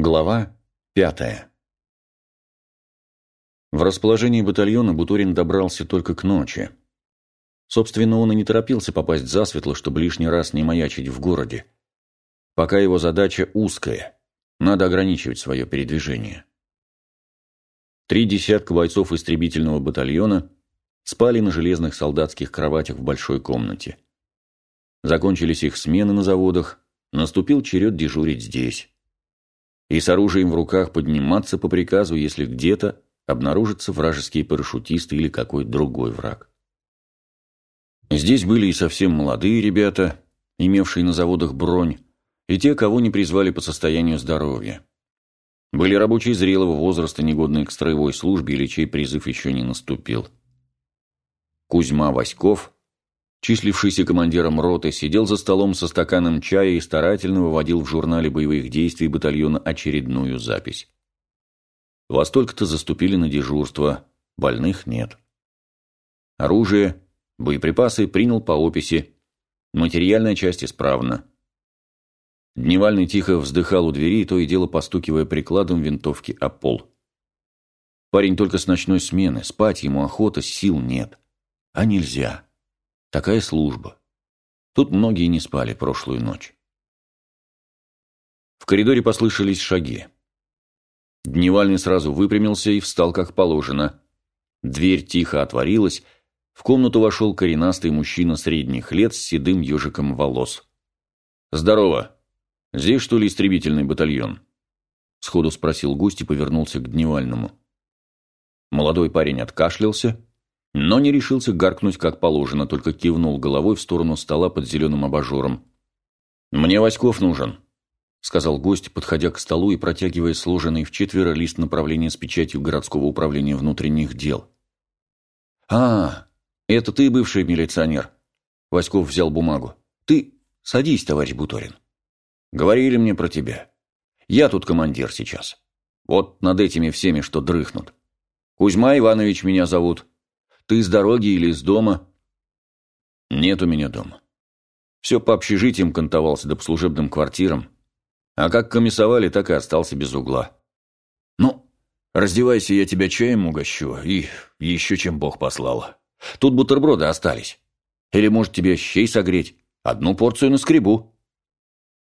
Глава пятая В расположении батальона Бутурин добрался только к ночи. Собственно, он и не торопился попасть засветло, чтобы лишний раз не маячить в городе. Пока его задача узкая, надо ограничивать свое передвижение. Три десятка бойцов истребительного батальона спали на железных солдатских кроватях в большой комнате. Закончились их смены на заводах, наступил черед дежурить здесь и с оружием в руках подниматься по приказу, если где-то обнаружатся вражеские парашютисты или какой другой враг. Здесь были и совсем молодые ребята, имевшие на заводах бронь, и те, кого не призвали по состоянию здоровья. Были рабочие зрелого возраста, негодные к строевой службе или чей призыв еще не наступил. Кузьма Васьков числившийся командиром роты, сидел за столом со стаканом чая и старательно выводил в журнале боевых действий батальона очередную запись. Во столько-то заступили на дежурство, больных нет. Оружие, боеприпасы принял по описи, материальная часть исправна. Дневальный тихо вздыхал у двери, то и дело постукивая прикладом винтовки о пол. Парень только с ночной смены, спать ему охота, сил нет. А нельзя. Такая служба. Тут многие не спали прошлую ночь. В коридоре послышались шаги. Дневальный сразу выпрямился и встал как положено. Дверь тихо отворилась, в комнату вошел коренастый мужчина средних лет с седым ежиком волос. «Здорово! Здесь, что ли, истребительный батальон?» Сходу спросил гость и повернулся к Дневальному. Молодой парень откашлялся, но не решился гаркнуть как положено, только кивнул головой в сторону стола под зеленым абажуром. «Мне Васьков нужен», — сказал гость, подходя к столу и протягивая сложенный в четверо лист направления с печатью городского управления внутренних дел. «А, это ты, бывший милиционер?» Васьков взял бумагу. «Ты садись, товарищ Буторин. Говорили мне про тебя. Я тут командир сейчас. Вот над этими всеми, что дрыхнут. Кузьма Иванович меня зовут. Ты с дороги или из дома?» «Нет у меня дома. Все по общежитиям кантовался, да по служебным квартирам. А как комиссовали, так и остался без угла. Ну, раздевайся, я тебя чаем угощу, и еще чем Бог послал. Тут бутерброды остались. Или, может, тебе щей согреть? Одну порцию на скребу».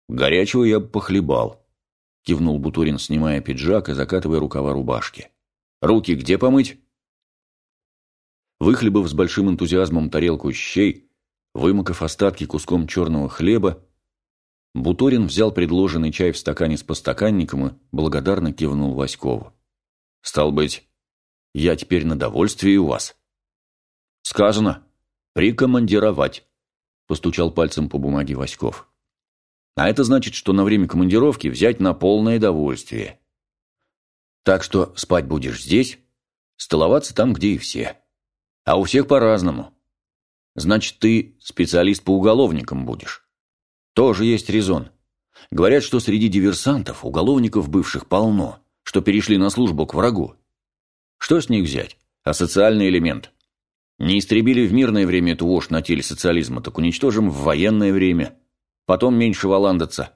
«Горячего я бы похлебал», — кивнул Бутурин, снимая пиджак и закатывая рукава рубашки. «Руки где помыть?» Выхлебав с большим энтузиазмом тарелку щей, вымокав остатки куском черного хлеба, Буторин взял предложенный чай в стакане с постаканником и благодарно кивнул Васькову. «Стал быть, я теперь на довольствии у вас?» «Сказано. Прикомандировать», – постучал пальцем по бумаге Васьков. «А это значит, что на время командировки взять на полное довольствие. Так что спать будешь здесь, столоваться там, где и все». А у всех по-разному. Значит, ты специалист по уголовникам будешь. Тоже есть резон. Говорят, что среди диверсантов уголовников бывших полно, что перешли на службу к врагу. Что с них взять? А социальный элемент? Не истребили в мирное время эту вошь на теле социализма, так уничтожим в военное время. Потом меньше валандаться.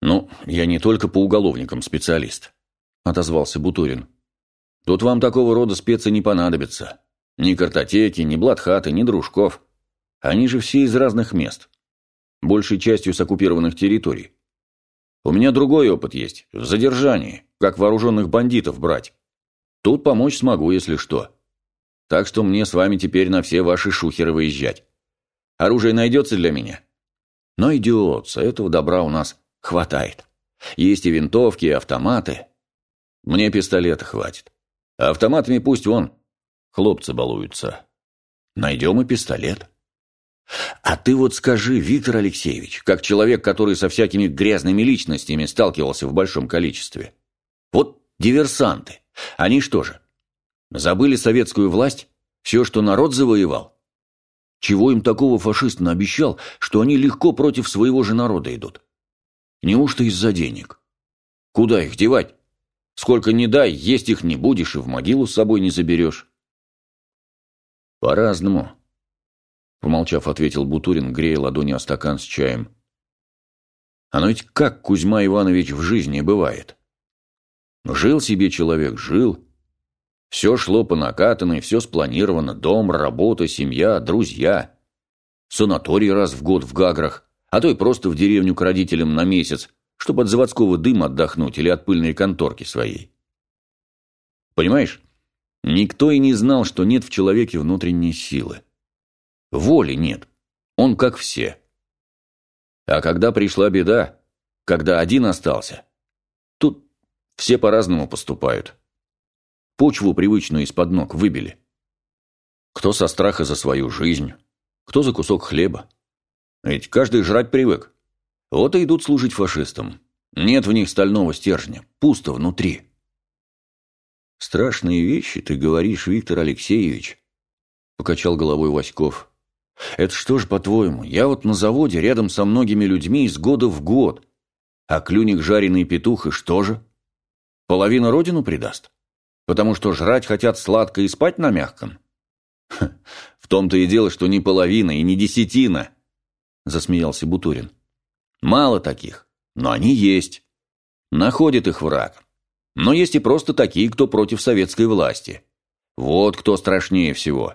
Ну, я не только по уголовникам специалист, отозвался Бутурин. Тут вам такого рода спецы не понадобятся. Ни картотеки, ни блатхаты, ни дружков. Они же все из разных мест. Большей частью с оккупированных территорий. У меня другой опыт есть. В задержании. Как вооруженных бандитов брать. Тут помочь смогу, если что. Так что мне с вами теперь на все ваши шухеры выезжать. Оружие найдется для меня? Найдется. Этого добра у нас хватает. Есть и винтовки, и автоматы. Мне пистолета хватит. А автоматами пусть вон Хлопцы балуются. Найдем и пистолет. А ты вот скажи, Виктор Алексеевич, как человек, который со всякими грязными личностями сталкивался в большом количестве. Вот диверсанты. Они что же, забыли советскую власть? Все, что народ завоевал? Чего им такого фашист наобещал, что они легко против своего же народа идут? Неужто из-за денег? Куда их девать? Сколько не дай, есть их не будешь и в могилу с собой не заберешь. «По-разному», — помолчав, ответил Бутурин, грея ладони о стакан с чаем. «Оно ведь как Кузьма Иванович в жизни бывает. Жил себе человек, жил. Все шло по накатанной, все спланировано. Дом, работа, семья, друзья. Санаторий раз в год в Гаграх, а то и просто в деревню к родителям на месяц, чтобы от заводского дыма отдохнуть или от пыльной конторки своей. Понимаешь, никто и не знал, что нет в человеке внутренней силы. Воли нет. Он как все. А когда пришла беда, когда один остался, тут все по-разному поступают. Почву привычную из-под ног выбили. Кто со страха за свою жизнь, кто за кусок хлеба. Ведь каждый жрать привык. Вот и идут служить фашистам. Нет в них стального стержня, пусто внутри. «Страшные вещи ты говоришь, Виктор Алексеевич», — покачал головой Васьков. Это что ж, по-твоему, я вот на заводе рядом со многими людьми из года в год, а клюник жареный петух и что же? Половина родину предаст? Потому что жрать хотят сладко и спать на мягком? в том-то и дело, что не половина и не десятина, засмеялся Бутурин. Мало таких, но они есть. Находит их враг. Но есть и просто такие, кто против советской власти. Вот кто страшнее всего.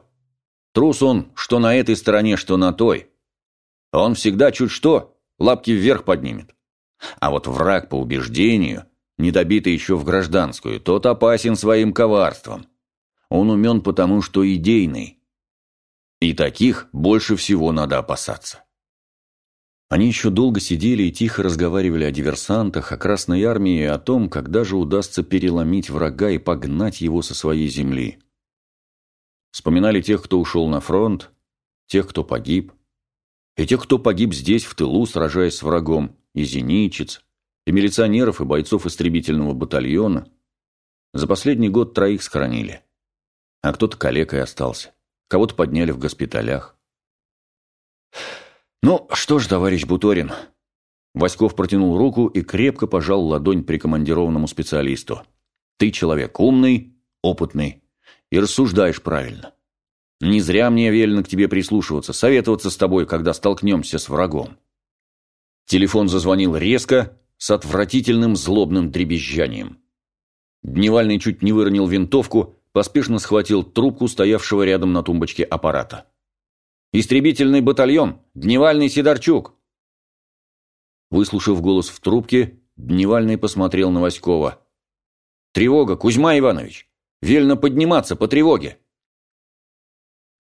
Трус он, что на этой стороне, что на той. Он всегда чуть что, лапки вверх поднимет. А вот враг по убеждению, недобитый еще в гражданскую, тот опасен своим коварством. Он умен потому, что идейный. И таких больше всего надо опасаться. Они еще долго сидели и тихо разговаривали о диверсантах, о Красной Армии и о том, когда же удастся переломить врага и погнать его со своей земли. Вспоминали тех, кто ушел на фронт, тех, кто погиб, и тех, кто погиб здесь, в тылу, сражаясь с врагом, и зенитчиц, и милиционеров, и бойцов истребительного батальона. За последний год троих схоронили. А кто-то калекой остался, кого-то подняли в госпиталях. «Ну, что ж, товарищ Буторин?» Васьков протянул руку и крепко пожал ладонь прикомандированному специалисту. «Ты человек умный, опытный и рассуждаешь правильно. Не зря мне велено к тебе прислушиваться, советоваться с тобой, когда столкнемся с врагом. Телефон зазвонил резко, с отвратительным злобным дребезжанием. Дневальный чуть не выронил винтовку, поспешно схватил трубку стоявшего рядом на тумбочке аппарата. «Истребительный батальон! Дневальный Сидорчук!» Выслушав голос в трубке, Дневальный посмотрел на Васькова. «Тревога, Кузьма Иванович! Вельно подниматься по тревоге!»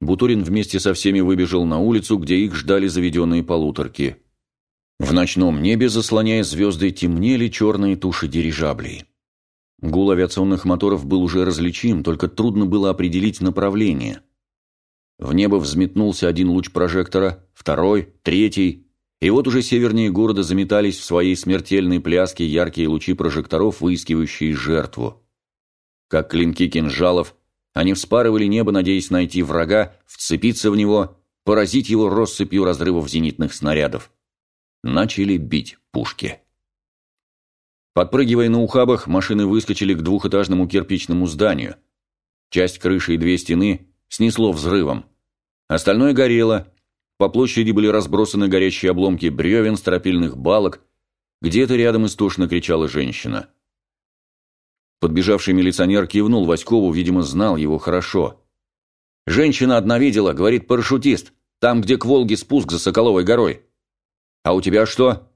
Бутурин вместе со всеми выбежал на улицу, где их ждали заведенные полуторки. В ночном небе, заслоняя звезды, темнели черные туши дирижаблей. Гул авиационных моторов был уже различим, только трудно было определить направление. В небо взметнулся один луч прожектора, второй, третий, и вот уже севернее города заметались в своей смертельной пляске яркие лучи прожекторов, выискивающие жертву. Как клинки кинжалов, они вспарывали небо, надеясь найти врага, вцепиться в него, поразить его россыпью разрывов зенитных снарядов. Начали бить пушки. Подпрыгивая на ухабах, машины выскочили к двухэтажному кирпичному зданию. Часть крыши и две стены снесло взрывом. Остальное горело. По площади были разбросаны горящие обломки бревен, стропильных балок. Где-то рядом истошно кричала женщина. Подбежавший милиционер кивнул Васькову, видимо, знал его хорошо. «Женщина одна видела, — говорит парашютист, — там, где к Волге спуск за Соколовой горой. А у тебя что?»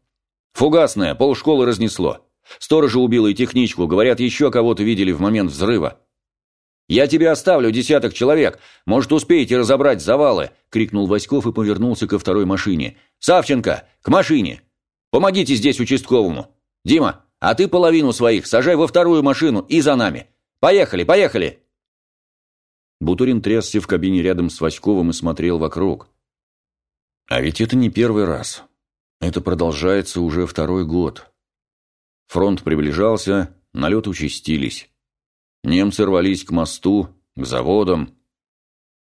«Фугасная, полшколы разнесло. Сторожа убила и техничку, говорят, еще кого-то видели в момент взрыва». «Я тебе оставлю десяток человек. Может, успеете разобрать завалы!» — крикнул Васьков и повернулся ко второй машине. «Савченко, к машине! Помогите здесь участковому! Дима, а ты половину своих сажай во вторую машину и за нами. Поехали, поехали!» Бутурин трясся в кабине рядом с Васьковым и смотрел вокруг. А ведь это не первый раз. Это продолжается уже второй год. Фронт приближался, налеты участились. Немцы рвались к мосту, к заводам.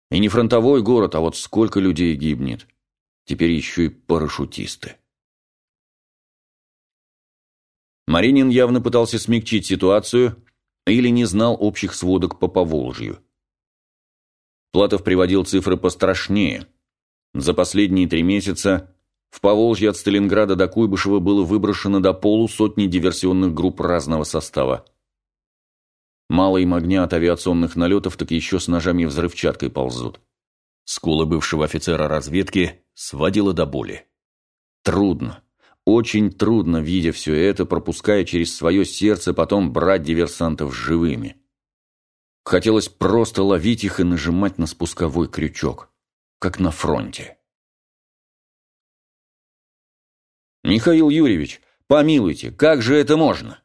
И не фронтовой город, а вот сколько людей гибнет. Теперь еще и парашютисты. Маринин явно пытался смягчить ситуацию или не знал общих сводок по Поволжью. Платов приводил цифры пострашнее. За последние три месяца в Поволжье от Сталинграда до Куйбышева было выброшено до полусотни диверсионных групп разного состава. Мало им огня от авиационных налетов, так еще с ножами и взрывчаткой ползут. Скулы бывшего офицера разведки сводило до боли. Трудно, очень трудно, видя все это, пропуская через свое сердце, потом брать диверсантов живыми. Хотелось просто ловить их и нажимать на спусковой крючок, как на фронте. «Михаил Юрьевич, помилуйте, как же это можно?»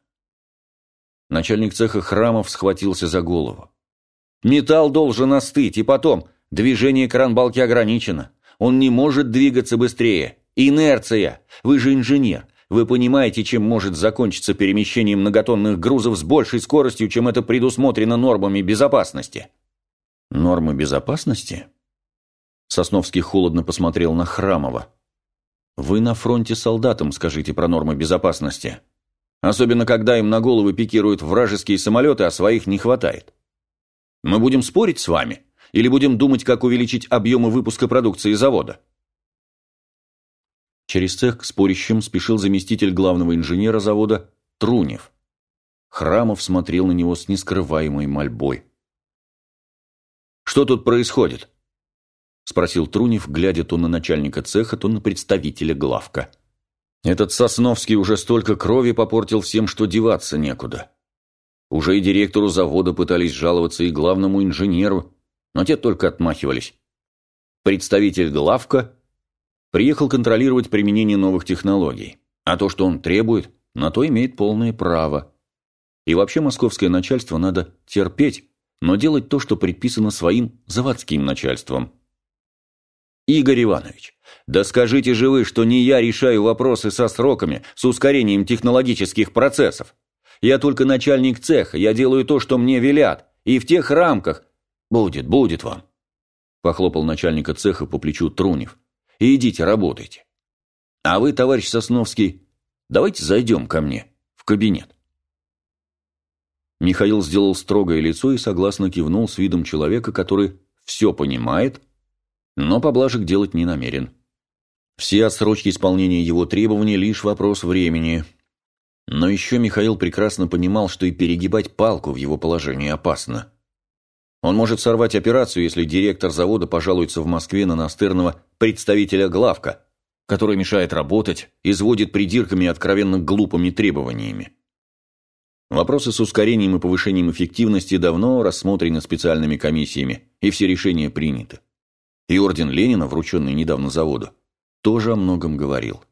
Начальник цеха храмов схватился за голову. «Металл должен остыть, и потом, движение кран-балки ограничено. Он не может двигаться быстрее. Инерция! Вы же инженер. Вы понимаете, чем может закончиться перемещение многотонных грузов с большей скоростью, чем это предусмотрено нормами безопасности. Нормы безопасности? Сосновский холодно посмотрел на Храмова. Вы на фронте солдатам скажите про нормы безопасности. Особенно, когда им на головы пикируют вражеские самолеты, а своих не хватает. Мы будем спорить с вами? Или будем думать, как увеличить объемы выпуска продукции завода? Через цех к спорящим спешил заместитель главного инженера завода Трунев. Храмов смотрел на него с нескрываемой мольбой. «Что тут происходит?» – спросил Трунев, глядя то на начальника цеха, то на представителя главка. «Этот Сосновский уже столько крови попортил всем, что деваться некуда. Уже и директору завода пытались жаловаться, и главному инженеру, но те только отмахивались. Представитель главка Приехал контролировать применение новых технологий. А то, что он требует, на то имеет полное право. И вообще московское начальство надо терпеть, но делать то, что предписано своим заводским начальством. Игорь Иванович, да скажите же вы, что не я решаю вопросы со сроками, с ускорением технологических процессов. Я только начальник цеха, я делаю то, что мне велят, и в тех рамках. Будет, будет вам. Похлопал начальника цеха по плечу Трунев и идите работайте. А вы, товарищ Сосновский, давайте зайдем ко мне в кабинет. Михаил сделал строгое лицо и согласно кивнул с видом человека, который все понимает, но поблажек делать не намерен. Все отсрочки исполнения его требований – лишь вопрос времени. Но еще Михаил прекрасно понимал, что и перегибать палку в его положении опасно. Он может сорвать операцию, если директор завода пожалуется в Москве на настырного представителя главка, который мешает работать, изводит придирками и откровенно глупыми требованиями. Вопросы с ускорением и повышением эффективности давно рассмотрены специальными комиссиями, и все решения приняты. И орден Ленина, врученный недавно заводу, тоже о многом говорил.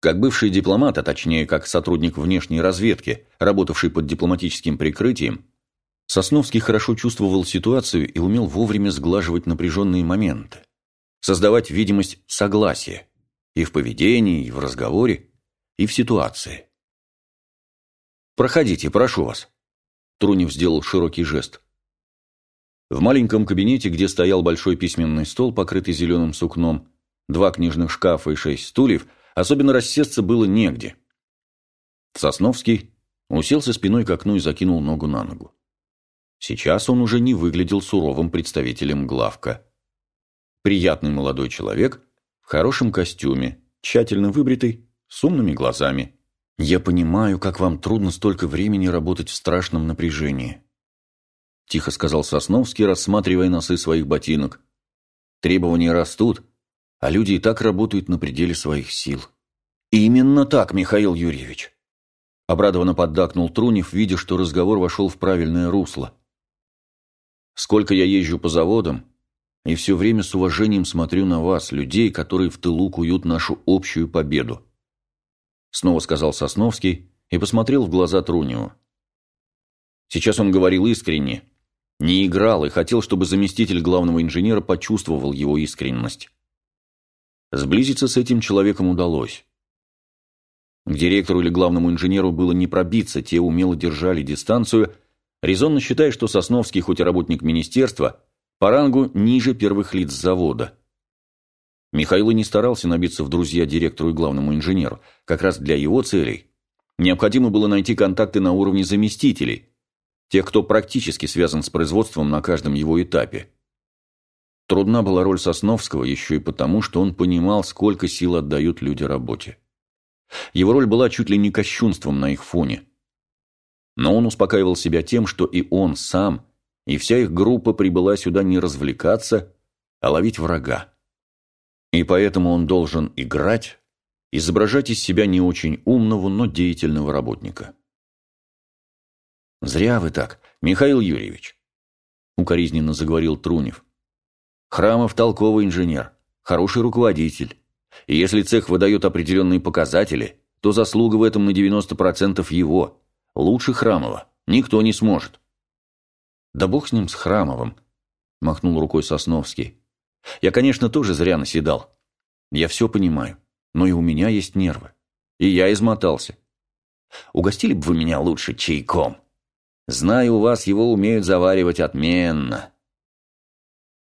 Как бывший дипломат, а точнее как сотрудник внешней разведки, работавший под дипломатическим прикрытием, Сосновский хорошо чувствовал ситуацию и умел вовремя сглаживать напряженные моменты, создавать видимость согласия и в поведении, и в разговоре, и в ситуации. «Проходите, прошу вас», – Трунев сделал широкий жест. В маленьком кабинете, где стоял большой письменный стол, покрытый зеленым сукном, два книжных шкафа и шесть стульев, особенно рассесться было негде. Сосновский уселся спиной к окну и закинул ногу на ногу. Сейчас он уже не выглядел суровым представителем главка. Приятный молодой человек, в хорошем костюме, тщательно выбритый, с умными глазами. «Я понимаю, как вам трудно столько времени работать в страшном напряжении», тихо сказал Сосновский, рассматривая носы своих ботинок. «Требования растут, а люди и так работают на пределе своих сил». «Именно так, Михаил Юрьевич», Обрадованно поддакнул Трунев, видя, что разговор вошел в правильное русло. Сколько я езжу по заводам, и все время с уважением смотрю на вас, людей, которые в тылу куют нашу общую победу. Снова сказал Сосновский и посмотрел в глаза Труневу. Сейчас он говорил искренне, не играл и хотел, чтобы заместитель главного инженера почувствовал его искренность. Сблизиться с этим человеком удалось. К директору или главному инженеру было не пробиться, те умело держали дистанцию – резонно считая, что Сосновский, хоть и работник министерства, по рангу ниже первых лиц завода. Михаил не старался набиться в друзья директору и главному инженеру. Как раз для его целей необходимо было найти контакты на уровне заместителей, тех, кто практически связан с производством на каждом его этапе. Трудна была роль Сосновского еще и потому, что он понимал, сколько сил отдают люди работе. Его роль была чуть ли не кощунством на их фоне – Но он успокаивал себя тем, что и он сам, и вся их группа прибыла сюда не развлекаться, а ловить врага. И поэтому он должен играть, изображать из себя не очень умного, но деятельного работника. «Зря вы так, Михаил Юрьевич», — укоризненно заговорил Трунев. «Храмов толковый инженер, хороший руководитель. И если цех выдает определенные показатели, то заслуга в этом на 90% его. Лучше Храмова никто не сможет». «Да бог с ним, с Храмовым», — махнул рукой Сосновский. «Я, конечно, тоже зря наседал. Я все понимаю, но и у меня есть нервы. И я измотался. Угостили бы вы меня лучше чайком?» Знаю, у вас его умеют заваривать отменно.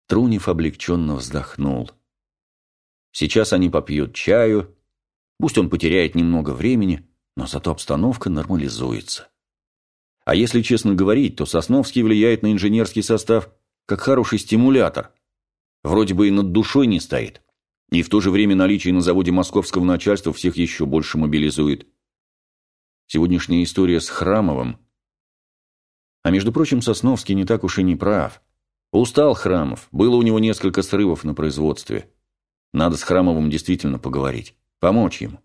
Трунев облегченно вздохнул. Сейчас они попьют чаю. Пусть он потеряет немного времени, но зато обстановка нормализуется. А если честно говорить, то Сосновский влияет на инженерский состав как хороший стимулятор. Вроде бы и над душой не стоит. И в то же время наличие на заводе московского начальства всех еще больше мобилизует. Сегодняшняя история с Храмовым а между прочим, Сосновский не так уж и не прав. Устал Храмов, было у него несколько срывов на производстве. Надо с Храмовым действительно поговорить, помочь ему.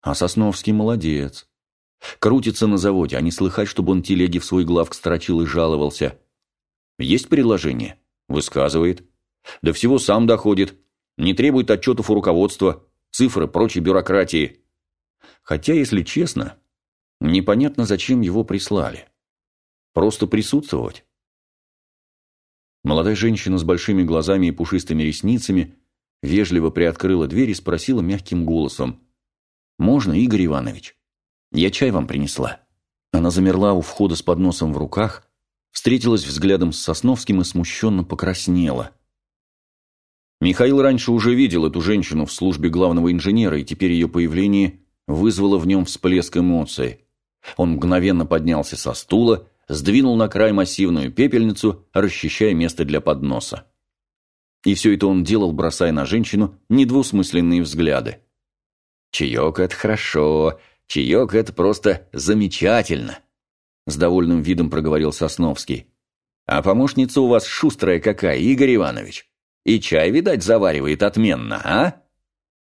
А Сосновский молодец. Крутится на заводе, а не слыхать, чтобы он телеги в свой главк строчил и жаловался. Есть предложение? Высказывает. До всего сам доходит. Не требует отчетов у руководства, цифры, прочей бюрократии. Хотя, если честно, непонятно, зачем его прислали. Просто присутствовать. Молодая женщина с большими глазами и пушистыми ресницами вежливо приоткрыла дверь и спросила мягким голосом. «Можно, Игорь Иванович? Я чай вам принесла». Она замерла у входа с подносом в руках, встретилась взглядом с Сосновским и смущенно покраснела. Михаил раньше уже видел эту женщину в службе главного инженера, и теперь ее появление вызвало в нем всплеск эмоций. Он мгновенно поднялся со стула сдвинул на край массивную пепельницу, расчищая место для подноса. И все это он делал, бросая на женщину недвусмысленные взгляды. «Чаек – это хорошо, чаек – это просто замечательно», – с довольным видом проговорил Сосновский. «А помощница у вас шустрая какая, Игорь Иванович. И чай, видать, заваривает отменно, а?»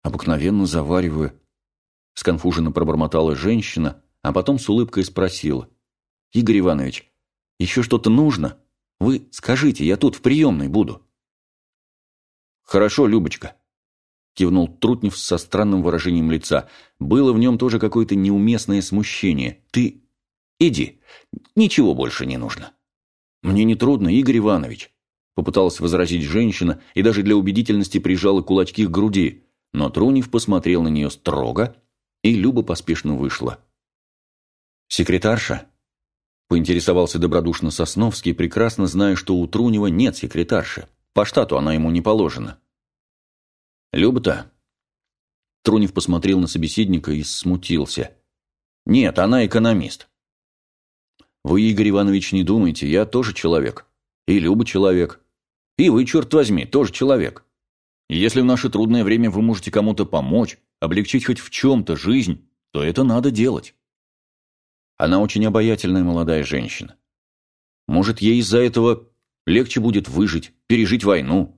«Обыкновенно завариваю», – сконфуженно пробормотала женщина, а потом с улыбкой спросила. Игорь Иванович, еще что-то нужно? Вы скажите, я тут в приемной буду». «Хорошо, Любочка», – кивнул Трутнев со странным выражением лица. Было в нем тоже какое-то неуместное смущение. «Ты иди, ничего больше не нужно». «Мне не трудно, Игорь Иванович», – попыталась возразить женщина и даже для убедительности прижала кулачки к груди, но Трунев посмотрел на нее строго, и Люба поспешно вышла. «Секретарша?» Поинтересовался добродушно Сосновский, прекрасно зная, что у Трунева нет секретарши. По штату она ему не положена. «Люба-то?» Трунев посмотрел на собеседника и смутился. «Нет, она экономист». «Вы, Игорь Иванович, не думайте, я тоже человек. И Люба человек. И вы, черт возьми, тоже человек. Если в наше трудное время вы можете кому-то помочь, облегчить хоть в чем-то жизнь, то это надо делать. Она очень обаятельная молодая женщина. Может, ей из-за этого легче будет выжить, пережить войну.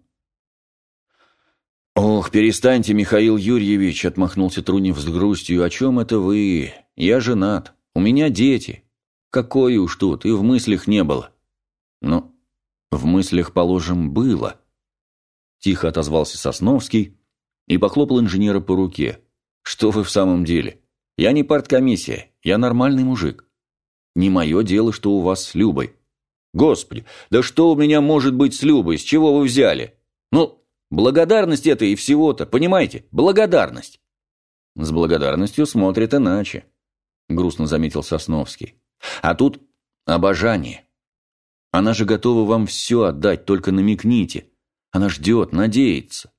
«Ох, перестаньте, Михаил Юрьевич!» – отмахнулся Трунев с грустью. «О чем это вы? Я женат. У меня дети. Какое уж тут, и в мыслях не было». «Ну, в мыслях, положим, было». Тихо отозвался Сосновский и похлопал инженера по руке. «Что вы в самом деле? Я не парткомиссия, я нормальный мужик. Не мое дело, что у вас с Любой. Господи, да что у меня может быть с Любой, с чего вы взяли? Ну, благодарность это и всего-то, понимаете? Благодарность. С благодарностью смотрят иначе, грустно заметил Сосновский. А тут обожание. Она же готова вам все отдать, только намекните. Она ждет, надеется.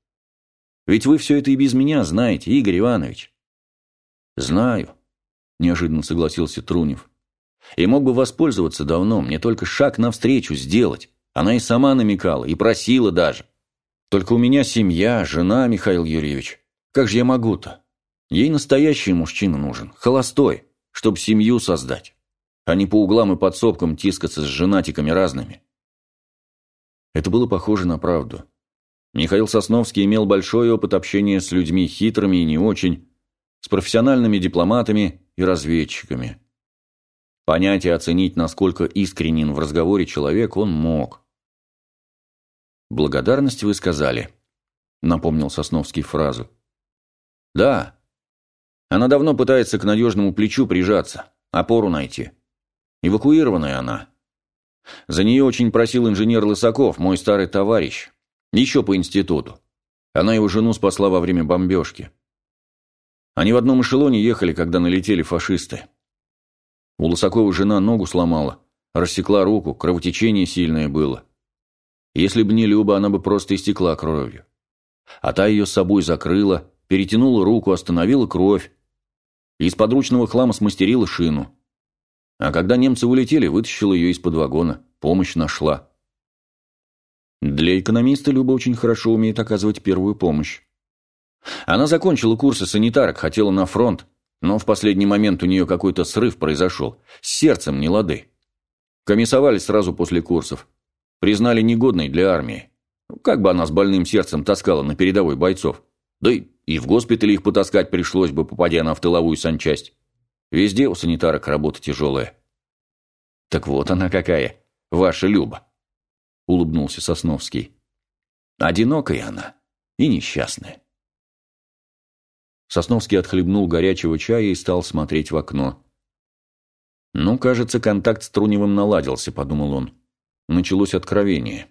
Ведь вы все это и без меня знаете, Игорь Иванович. «Знаю», – неожиданно согласился Трунев. «И мог бы воспользоваться давно, мне только шаг навстречу сделать. Она и сама намекала, и просила даже. Только у меня семья, жена, Михаил Юрьевич. Как же я могу-то? Ей настоящий мужчина нужен, холостой, чтобы семью создать. а не по углам и подсобкам тискаться с женатиками разными. Это было похоже на правду. Михаил Сосновский имел большой опыт общения с людьми хитрыми и не очень, с профессиональными дипломатами и разведчиками. Понять и оценить, насколько искренен в разговоре человек, он мог. «Благодарность вы сказали», — напомнил Сосновский фразу. «Да. Она давно пытается к надежному плечу прижаться, опору найти. Эвакуированная она. За нее очень просил инженер Лысаков, мой старый товарищ. Еще по институту. Она его жену спасла во время бомбежки. Они в одном эшелоне ехали, когда налетели фашисты. У Лысакова жена ногу сломала, рассекла руку, кровотечение сильное было. Если бы не Люба, она бы просто истекла кровью. А та ее с собой закрыла, перетянула руку, остановила кровь. Из подручного хлама смастерила шину. А когда немцы улетели, вытащила ее из-под вагона. Помощь нашла. Для экономиста Люба очень хорошо умеет оказывать первую помощь. Она закончила курсы санитарок, хотела на фронт, но в последний момент у нее какой-то срыв произошел. С сердцем не лады. Комиссовали сразу после курсов. Признали негодной для армии. Как бы она с больным сердцем таскала на передовой бойцов. Да и, и в госпитале их потаскать пришлось бы, попадя на в тыловую санчасть. Везде у санитарок работа тяжелая. Так вот она какая, ваша Люба. Улыбнулся Сосновский. Одинокая она и несчастная. Сосновский отхлебнул горячего чая и стал смотреть в окно. «Ну, кажется, контакт с Труневым наладился», — подумал он. Началось откровение.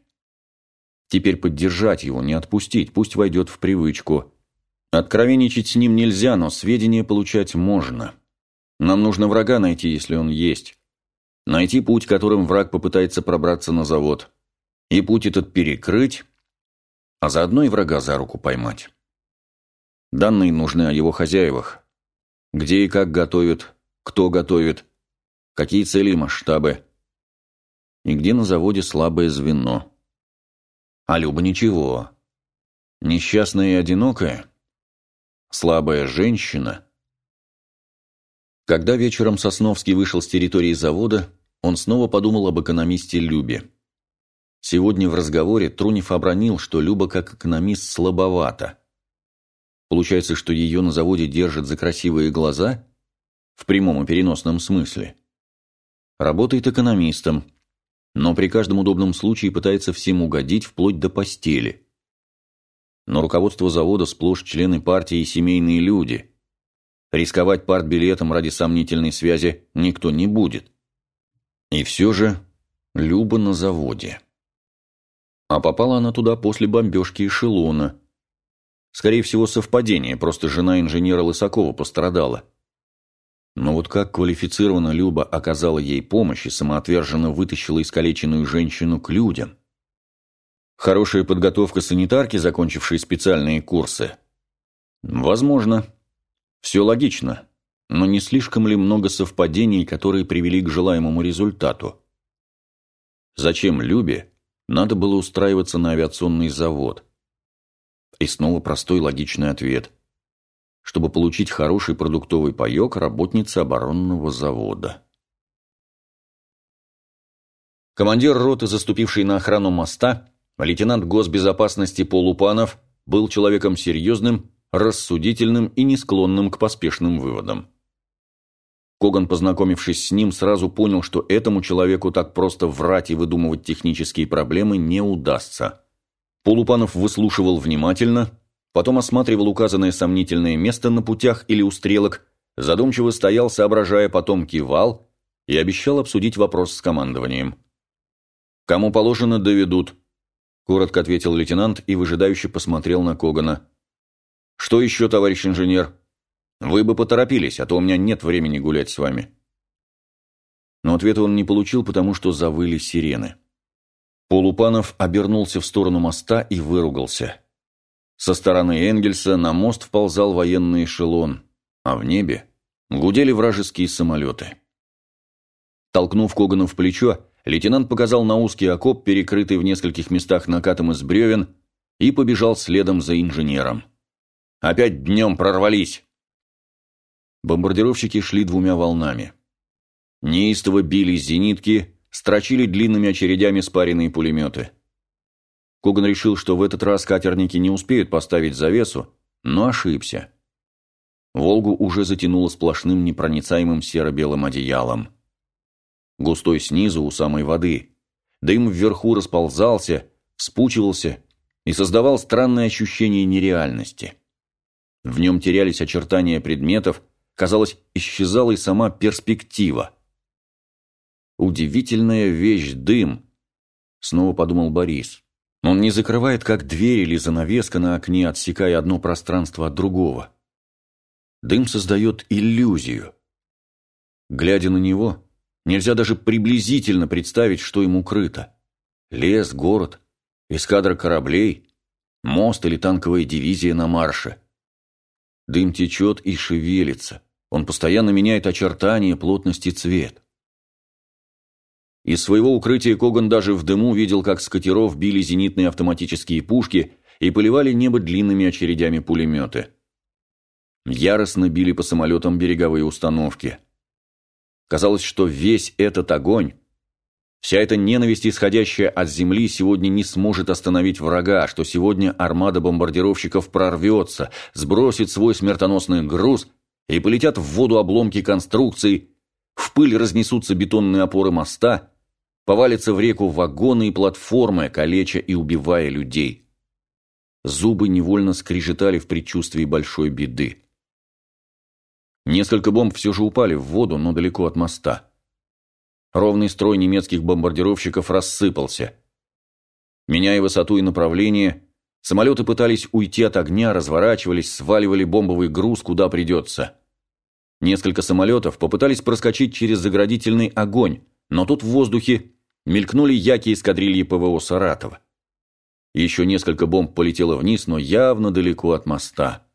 Теперь поддержать его, не отпустить, пусть войдет в привычку. Откровенничать с ним нельзя, но сведения получать можно. Нам нужно врага найти, если он есть. Найти путь, которым враг попытается пробраться на завод. И путь этот перекрыть, а заодно и врага за руку поймать. Данные нужны о его хозяевах. Где и как готовят, кто готовит, какие цели и масштабы. И где на заводе слабое звено. А Люба ничего. Несчастная и одинокая. Слабая женщина. Когда вечером Сосновский вышел с территории завода, он снова подумал об экономисте Любе. Сегодня в разговоре Трунев обронил, что Люба как экономист слабовата. Получается, что ее на заводе держат за красивые глаза? В прямом и переносном смысле. Работает экономистом, но при каждом удобном случае пытается всем угодить вплоть до постели. Но руководство завода сплошь члены партии и семейные люди. Рисковать партбилетом ради сомнительной связи никто не будет. И все же Люба на заводе. А попала она туда после бомбежки эшелона – Скорее всего, совпадение, просто жена инженера Лысакова пострадала. Но вот как квалифицированно Люба оказала ей помощь и самоотверженно вытащила искалеченную женщину к людям? Хорошая подготовка санитарки, закончившей специальные курсы? Возможно. Все логично. Но не слишком ли много совпадений, которые привели к желаемому результату? Зачем Любе надо было устраиваться на авиационный завод? И снова простой логичный ответ. Чтобы получить хороший продуктовый паек работницы оборонного завода. Командир роты, заступивший на охрану моста, лейтенант госбезопасности Полупанов, был человеком серьезным, рассудительным и не склонным к поспешным выводам. Коган, познакомившись с ним, сразу понял, что этому человеку так просто врать и выдумывать технические проблемы не удастся. Полупанов выслушивал внимательно, потом осматривал указанное сомнительное место на путях или у стрелок, задумчиво стоял, соображая, потом кивал и обещал обсудить вопрос с командованием. «Кому положено, доведут», – коротко ответил лейтенант и выжидающе посмотрел на Когана. «Что еще, товарищ инженер? Вы бы поторопились, а то у меня нет времени гулять с вами». Но ответа он не получил, потому что завыли сирены. Полупанов обернулся в сторону моста и выругался. Со стороны Энгельса на мост вползал военный эшелон, а в небе гудели вражеские самолеты. Толкнув Когана в плечо, лейтенант показал на узкий окоп, перекрытый в нескольких местах накатом из бревен, и побежал следом за инженером. «Опять днем прорвались!» Бомбардировщики шли двумя волнами. Неистово били зенитки, строчили длинными очередями спаренные пулеметы. Коган решил, что в этот раз катерники не успеют поставить завесу, но ошибся. Волгу уже затянуло сплошным непроницаемым серо-белым одеялом. Густой снизу у самой воды. Дым вверху расползался, вспучивался и создавал странное ощущение нереальности. В нем терялись очертания предметов, казалось, исчезала и сама перспектива. «Удивительная вещь дым», — снова подумал Борис. «Он не закрывает, как дверь или занавеска на окне, отсекая одно пространство от другого. Дым создает иллюзию. Глядя на него, нельзя даже приблизительно представить, что ему укрыто. Лес, город, эскадра кораблей, мост или танковая дивизия на марше. Дым течет и шевелится. Он постоянно меняет очертания, плотность и цвет. Из своего укрытия Коган даже в дыму видел, как с катеров били зенитные автоматические пушки и поливали небо длинными очередями пулеметы. Яростно били по самолетам береговые установки. Казалось, что весь этот огонь, вся эта ненависть, исходящая от земли, сегодня не сможет остановить врага, что сегодня армада бомбардировщиков прорвется, сбросит свой смертоносный груз и полетят в воду обломки конструкций, в пыль разнесутся бетонные опоры моста, повалятся в реку вагоны и платформы, калеча и убивая людей. Зубы невольно скрежетали в предчувствии большой беды. Несколько бомб все же упали в воду, но далеко от моста. Ровный строй немецких бомбардировщиков рассыпался. Меняя высоту и направление, самолеты пытались уйти от огня, разворачивались, сваливали бомбовый груз куда придется. Несколько самолетов попытались проскочить через заградительный огонь, но тут в воздухе мелькнули яки эскадрильи ПВО Саратова. Еще несколько бомб полетело вниз, но явно далеко от моста.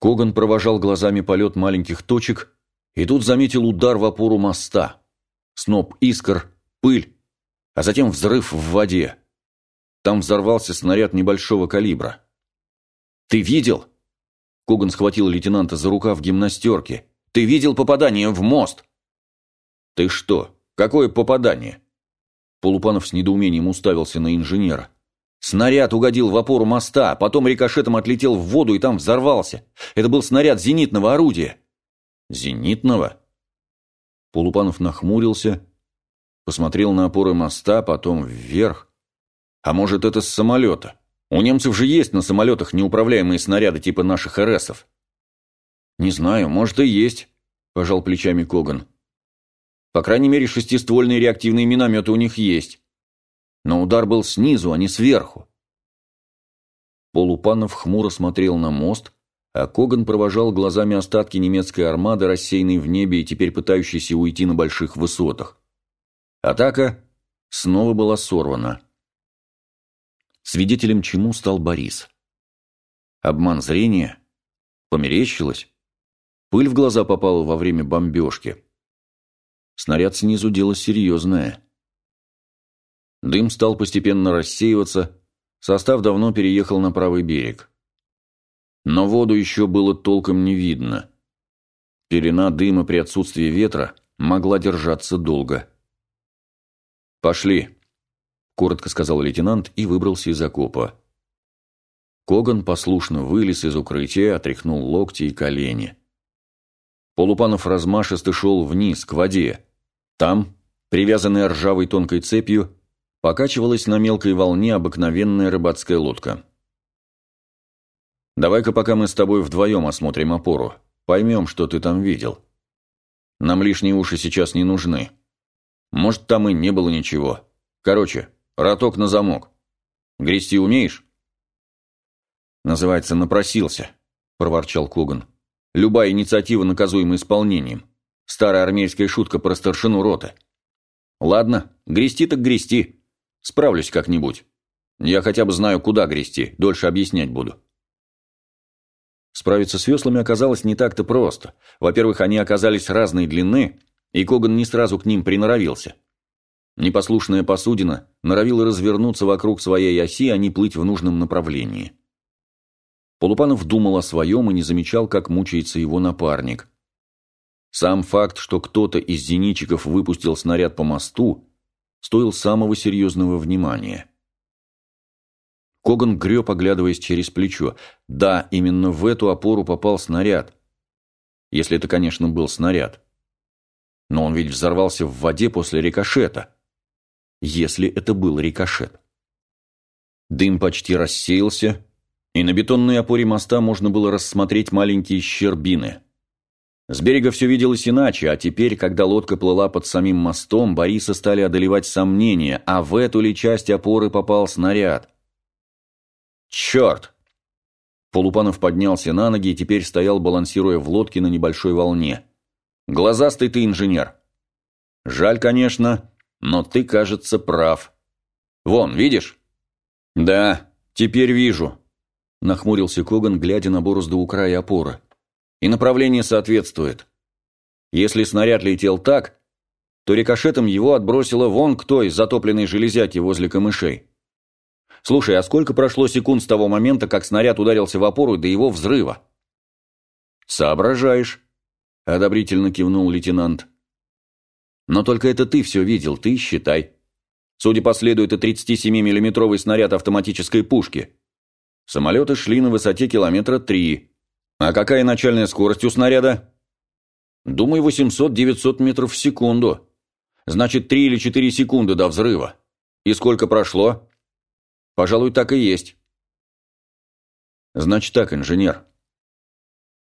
Коган провожал глазами полет маленьких точек и тут заметил удар в опору моста. Сноп искр, пыль, а затем взрыв в воде. Там взорвался снаряд небольшого калибра. «Ты видел?» Коган схватил лейтенанта за рукав гимнастерки. «Ты видел попадание в мост?» «Ты что? Какое попадание?» Полупанов с недоумением уставился на инженера. Снаряд угодил в опору моста, потом рикошетом отлетел в воду и там взорвался. Это был снаряд зенитного орудия. Зенитного? Полупанов нахмурился, посмотрел на опоры моста, потом вверх. А может, это с самолета? У немцев же есть на самолетах неуправляемые снаряды типа наших РСов. Не знаю, может и есть, пожал плечами Коган. По крайней мере, шестиствольные реактивные минометы у них есть но удар был снизу, а не сверху. Полупанов хмуро смотрел на мост, а Коган провожал глазами остатки немецкой армады, рассеянной в небе и теперь пытающейся уйти на больших высотах. Атака снова была сорвана. Свидетелем чему стал Борис? Обман зрения? Померещилось? Пыль в глаза попала во время бомбежки. Снаряд снизу дело серьезное. Дым стал постепенно рассеиваться, состав давно переехал на правый берег. Но воду еще было толком не видно. Пелена дыма при отсутствии ветра могла держаться долго. «Пошли», – коротко сказал лейтенант и выбрался из окопа. Коган послушно вылез из укрытия, отряхнул локти и колени. Полупанов размашисто шел вниз, к воде. Там, привязанный ржавой тонкой цепью, покачивалась на мелкой волне обыкновенная рыбацкая лодка. «Давай-ка пока мы с тобой вдвоем осмотрим опору, поймем, что ты там видел. Нам лишние уши сейчас не нужны. Может, там и не было ничего. Короче, роток на замок. Грести умеешь?» «Называется, напросился», – проворчал Коган. «Любая инициатива наказуема исполнением. Старая армейская шутка про старшину роты. Ладно, грести так грести. Справлюсь как-нибудь. Я хотя бы знаю, куда грести, дольше объяснять буду. Справиться с веслами оказалось не так-то просто. Во-первых, они оказались разной длины, и Коган не сразу к ним приноровился. Непослушная посудина норовила развернуться вокруг своей оси, а не плыть в нужном направлении. Полупанов думал о своем и не замечал, как мучается его напарник. Сам факт, что кто-то из зенитчиков выпустил снаряд по мосту, стоил самого серьезного внимания. Коган греб, оглядываясь через плечо. Да, именно в эту опору попал снаряд. Если это, конечно, был снаряд. Но он ведь взорвался в воде после рикошета. Если это был рикошет. Дым почти рассеялся, и на бетонной опоре моста можно было рассмотреть маленькие щербины. С берега все виделось иначе, а теперь, когда лодка плыла под самим мостом, Бориса стали одолевать сомнения, а в эту ли часть опоры попал снаряд. «Черт!» Полупанов поднялся на ноги и теперь стоял, балансируя в лодке на небольшой волне. «Глазастый ты инженер!» «Жаль, конечно, но ты, кажется, прав. Вон, видишь?» «Да, теперь вижу», – нахмурился Коган, глядя на борозду у края опоры. «И направление соответствует. Если снаряд летел так, то рикошетом его отбросило вон к той затопленной железяке возле камышей. Слушай, а сколько прошло секунд с того момента, как снаряд ударился в опору до его взрыва? Соображаешь, одобрительно кивнул лейтенант. Но только это ты все видел, ты считай. Судя по следу, это 37-миллиметровый снаряд автоматической пушки. Самолеты шли на высоте километра три. А какая начальная скорость у снаряда? Думаю, 800-900 метров в секунду. Значит, 3 или 4 секунды до взрыва. И сколько прошло? Пожалуй, так и есть. Значит так, инженер.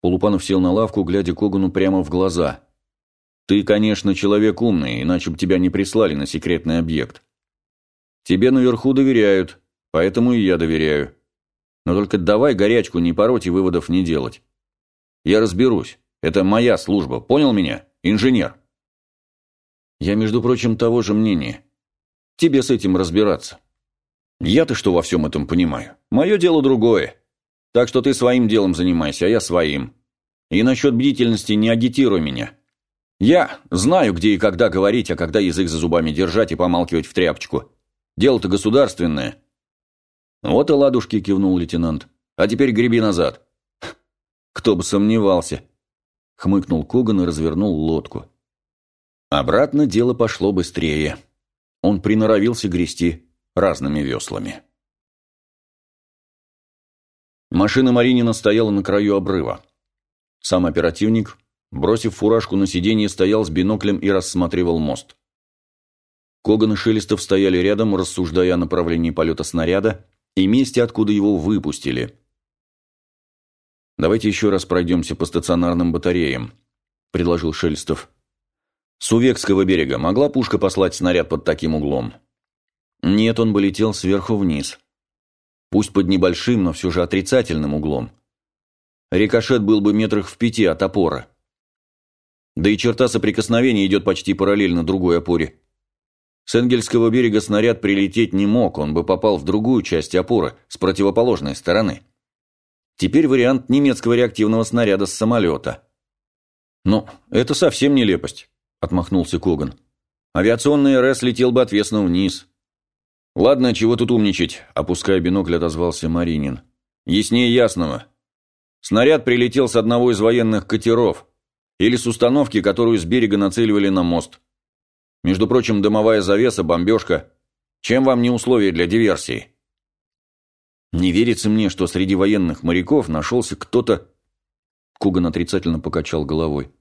Полупанов сел на лавку, глядя Когану прямо в глаза. Ты, конечно, человек умный, иначе бы тебя не прислали на секретный объект. Тебе наверху доверяют, поэтому и я доверяю. Но только давай горячку не пороть и выводов не делать. Я разберусь. Это моя служба, понял меня, инженер? Я, между прочим, того же мнения. Тебе с этим разбираться. Я-то что во всем этом понимаю? Мое дело другое. Так что ты своим делом занимайся, а я своим. И насчет бдительности не агитируй меня. Я знаю, где и когда говорить, а когда язык за зубами держать и помалкивать в тряпочку. Дело-то государственное. Вот и ладушки, кивнул лейтенант. А теперь греби назад. Кто бы сомневался. Хмыкнул Коган и развернул лодку. Обратно дело пошло быстрее. Он приноровился грести разными веслами. Машина Маринина стояла на краю обрыва. Сам оперативник, бросив фуражку на сиденье, стоял с биноклем и рассматривал мост. Коган и Шелестов стояли рядом, рассуждая о направлении полета снаряда и месте, откуда его выпустили. «Давайте еще раз пройдемся по стационарным батареям», – предложил Шелестов. «С Увекского берега могла пушка послать снаряд под таким углом?» Нет, он бы летел сверху вниз. Пусть под небольшим, но все же отрицательным углом. Рикошет был бы метрах в пяти от опоры. Да и черта соприкосновения идет почти параллельно другой опоре. С Энгельского берега снаряд прилететь не мог, он бы попал в другую часть опоры, с противоположной стороны. Теперь вариант немецкого реактивного снаряда с самолета. «Ну, это совсем нелепость», – отмахнулся Коган. «Авиационный РС летел бы отвесно вниз». «Ладно, чего тут умничать», – опуская бинокль, отозвался Маринин. «Яснее ясного. Снаряд прилетел с одного из военных катеров или с установки, которую с берега нацеливали на мост. Между прочим, дымовая завеса, бомбежка. Чем вам не условия для диверсии?» «Не верится мне, что среди военных моряков нашелся кто-то...» Куган отрицательно покачал головой.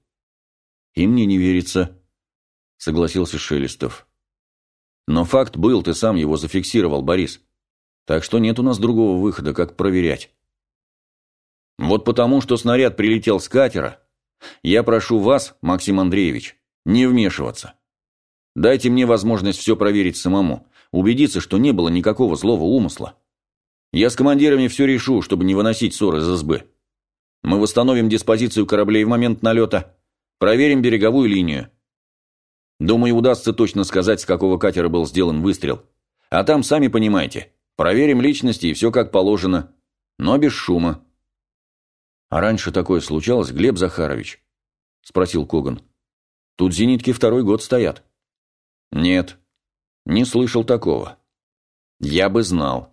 «И мне не верится», — согласился Шелестов. Но факт был, ты сам его зафиксировал, Борис. Так что нет у нас другого выхода, как проверять. Вот потому, что снаряд прилетел с катера, я прошу вас, Максим Андреевич, не вмешиваться. Дайте мне возможность все проверить самому, убедиться, что не было никакого злого умысла. Я с командирами все решу, чтобы не выносить ссор из СБ. Мы восстановим диспозицию кораблей в момент налета, проверим береговую линию, Думаю, удастся точно сказать, с какого катера был сделан выстрел. А там, сами понимаете, проверим личности и все как положено, но без шума. А раньше такое случалось, Глеб Захарович? Спросил Коган. Тут зенитки второй год стоят. Нет, не слышал такого. Я бы знал.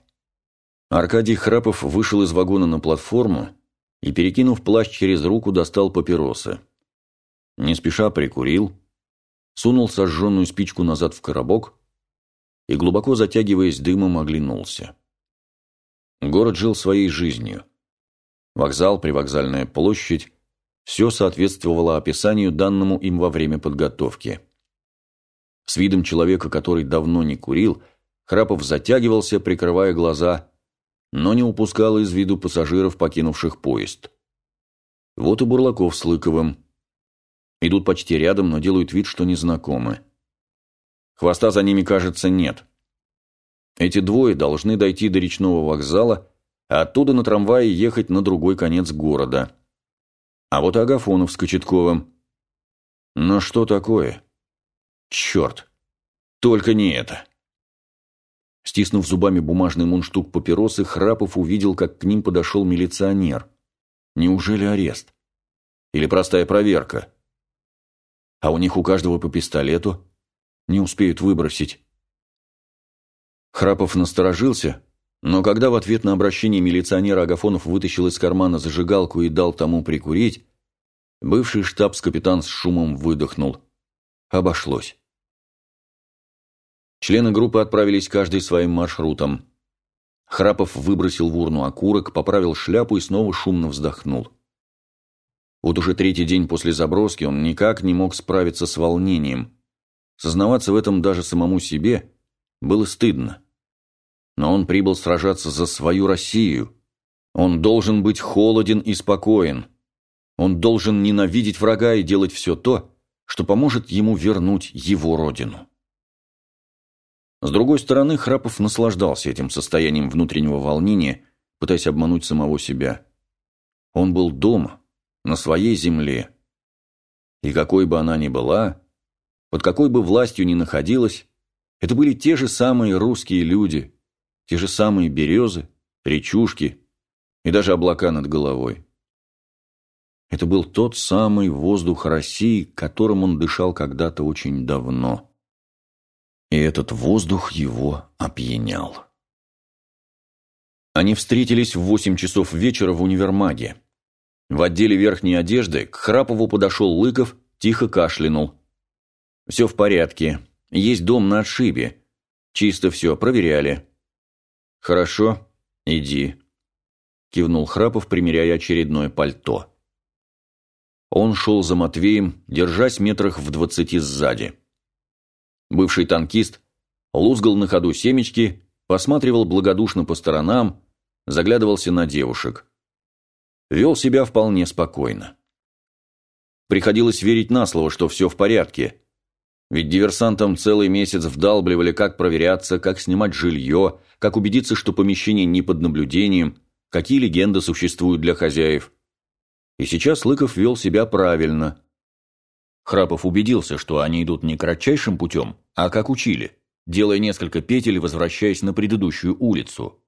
Аркадий Храпов вышел из вагона на платформу и, перекинув плащ через руку, достал папиросы. Не спеша прикурил, сунул сожженную спичку назад в коробок и, глубоко затягиваясь дымом, оглянулся. Город жил своей жизнью. Вокзал, привокзальная площадь – все соответствовало описанию, данному им во время подготовки. С видом человека, который давно не курил, Храпов затягивался, прикрывая глаза, но не упускал из виду пассажиров, покинувших поезд. Вот и Бурлаков с Лыковым. Идут почти рядом, но делают вид, что незнакомы. Хвоста за ними, кажется, нет. Эти двое должны дойти до речного вокзала, а оттуда на трамвае ехать на другой конец города. А вот Агафонов с Кочетковым. Но что такое? Черт! Только не это! Стиснув зубами бумажный мундштук папиросы, Храпов увидел, как к ним подошел милиционер. Неужели арест? Или простая проверка? А у них у каждого по пистолету? Не успеют выбросить. Храпов насторожился, но когда в ответ на обращение милиционера Агафонов вытащил из кармана зажигалку и дал тому прикурить, бывший штабс-капитан с шумом выдохнул. Обошлось. Члены группы отправились каждый своим маршрутом. Храпов выбросил в урну окурок, поправил шляпу и снова шумно вздохнул. Вот уже третий день после заброски он никак не мог справиться с волнением. Сознаваться в этом даже самому себе было стыдно. Но он прибыл сражаться за свою Россию. Он должен быть холоден и спокоен. Он должен ненавидеть врага и делать все то, что поможет ему вернуть его родину. С другой стороны, Храпов наслаждался этим состоянием внутреннего волнения, пытаясь обмануть самого себя. Он был дома, на своей земле. И какой бы она ни была, под какой бы властью ни находилась, это были те же самые русские люди, те же самые березы, речушки и даже облака над головой. Это был тот самый воздух России, которым он дышал когда-то очень давно и этот воздух его опьянял. Они встретились в восемь часов вечера в универмаге. В отделе верхней одежды к Храпову подошел Лыков, тихо кашлянул. «Все в порядке. Есть дом на отшибе. Чисто все, проверяли». «Хорошо, иди», – кивнул Храпов, примеряя очередное пальто. Он шел за Матвеем, держась метрах в двадцати сзади. Бывший танкист лузгал на ходу семечки, посматривал благодушно по сторонам, заглядывался на девушек. Вел себя вполне спокойно. Приходилось верить на слово, что все в порядке. Ведь диверсантам целый месяц вдалбливали, как проверяться, как снимать жилье, как убедиться, что помещение не под наблюдением, какие легенды существуют для хозяев. И сейчас Лыков вел себя правильно, Храпов убедился, что они идут не кратчайшим путем, а как учили, делая несколько петель возвращаясь на предыдущую улицу.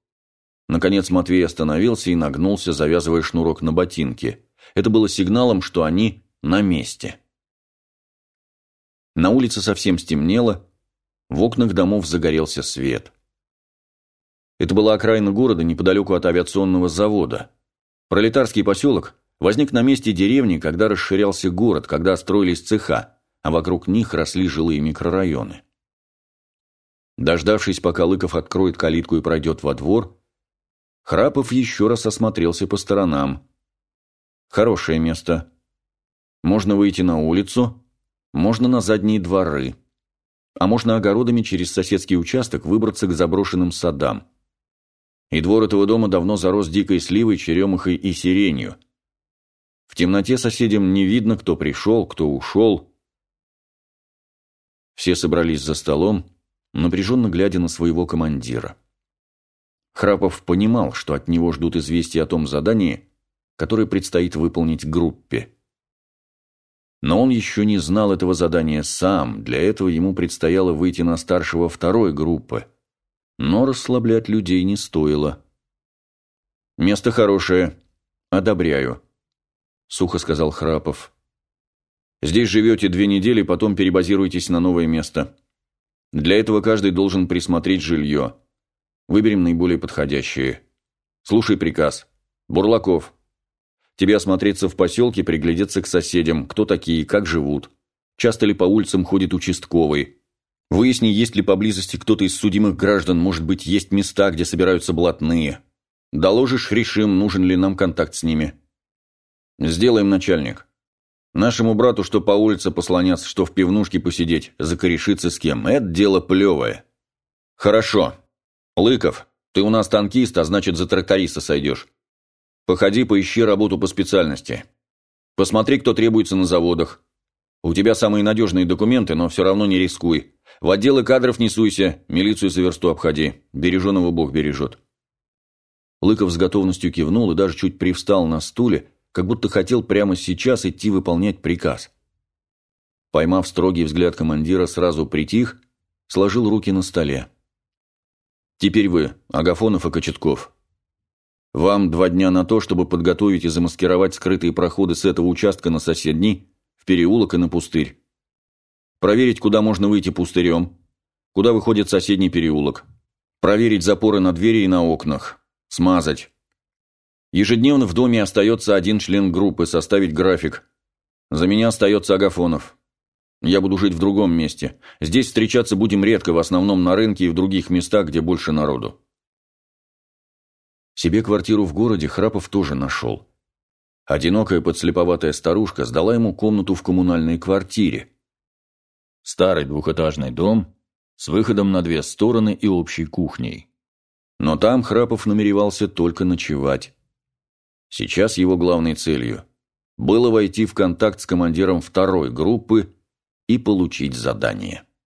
Наконец Матвей остановился и нагнулся, завязывая шнурок на ботинке. Это было сигналом, что они на месте. На улице совсем стемнело, в окнах домов загорелся свет. Это была окраина города неподалеку от авиационного завода. Пролетарский поселок возник на месте деревни, когда расширялся город, когда строились цеха, а вокруг них росли жилые микрорайоны. Дождавшись, пока Лыков откроет калитку и пройдет во двор, Храпов еще раз осмотрелся по сторонам. Хорошее место. Можно выйти на улицу, можно на задние дворы, а можно огородами через соседский участок выбраться к заброшенным садам. И двор этого дома давно зарос дикой сливой, черемухой и сиренью – в темноте соседям не видно, кто пришел, кто ушел. Все собрались за столом, напряженно глядя на своего командира. Храпов понимал, что от него ждут известия о том задании, которое предстоит выполнить группе. Но он еще не знал этого задания сам, для этого ему предстояло выйти на старшего второй группы. Но расслаблять людей не стоило. «Место хорошее. Одобряю», сухо сказал Храпов. Здесь живете две недели, потом перебазируетесь на новое место. Для этого каждый должен присмотреть жилье. Выберем наиболее подходящее. Слушай приказ. Бурлаков. Тебе осмотреться в поселке, приглядеться к соседям, кто такие, как живут. Часто ли по улицам ходит участковый. Выясни, есть ли поблизости кто-то из судимых граждан, может быть, есть места, где собираются блатные. Доложишь, решим, нужен ли нам контакт с ними. Сделаем, начальник. Нашему брату что по улице послоняться, что в пивнушке посидеть, закорешиться с кем, это дело плевое. Хорошо. Лыков, ты у нас танкист, а значит, за тракториста сойдешь. Походи, поищи работу по специальности. Посмотри, кто требуется на заводах. У тебя самые надежные документы, но все равно не рискуй. В отделы кадров не суйся, милицию за версту обходи. Береженого Бог бережет. Лыков с готовностью кивнул и даже чуть привстал на стуле, как будто хотел прямо сейчас идти выполнять приказ. Поймав строгий взгляд командира, сразу притих, сложил руки на столе. «Теперь вы, Агафонов и Кочетков. Вам два дня на то, чтобы подготовить и замаскировать скрытые проходы с этого участка на соседний, в переулок и на пустырь. Проверить, куда можно выйти пустырем, куда выходит соседний переулок. Проверить запоры на двери и на окнах. Смазать. Ежедневно в доме остается один член группы, составить график. За меня остается Агафонов. Я буду жить в другом месте. Здесь встречаться будем редко, в основном на рынке и в других местах, где больше народу. Себе квартиру в городе Храпов тоже нашел. Одинокая подслеповатая старушка сдала ему комнату в коммунальной квартире. Старый двухэтажный дом с выходом на две стороны и общей кухней. Но там Храпов намеревался только ночевать. Сейчас его главной целью было войти в контакт с командиром второй группы и получить задание.